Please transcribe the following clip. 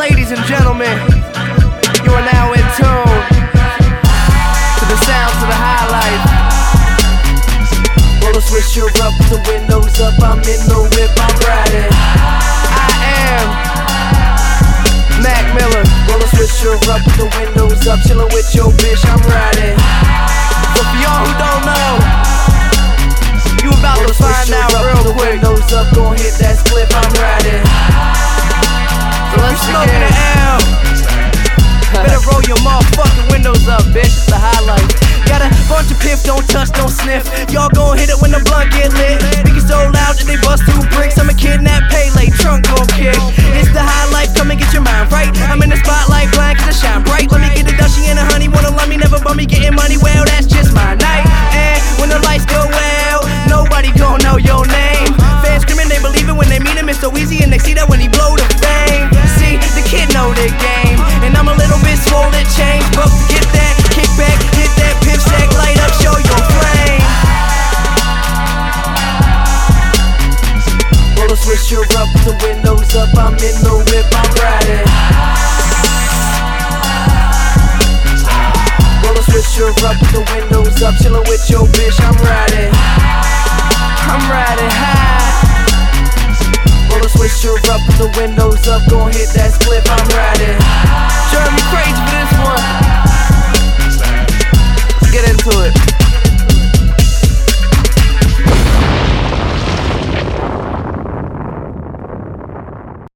Ladies and gentlemen, you are now in tune to the sounds of the high life. Roll a Swisher up, the windows up, I'm in the whip, I'm riding. I am Mac Miller. Roll a Swisher up, the windows up, chillin' with your bitch, I'm riding. So for y'all who don't know, you about to find out real the quick. windows up, gon' hit that split, I'm riding. So let's smoking the L. Better roll your motherfucking windows up, bitch. It's the highlight. Got a bunch of piff, don't touch, don't sniff. Y'all gon' hit it when the blunt get lit. Niggas so loud that they bust two bricks. I'm a kidnap Pele, trunk gon' kick. It's the highlight, come and get your mind right. I'm in the spotlight, blind cause I shine bright. Let me get the dusty and the honey, wanna love me, never bum me, getting money. Well, that's just my night. And when the lights go out, nobody gon' know your name. Fans screaming, they believe it when they meet him. It's so easy, and they see that when he blow the game, and I'm a little bit swollen, change. But get that kickback, hit that pip sack, light up, show your flame. Roll a Swisher up, the windows up, I'm in the whip, I'm riding. Roll a Swisher up, the windows up, chillin' with your bitch, I'm riding. I'm riding high. Roll a switcher up, the windows up, gon' hit that split, I'm riding.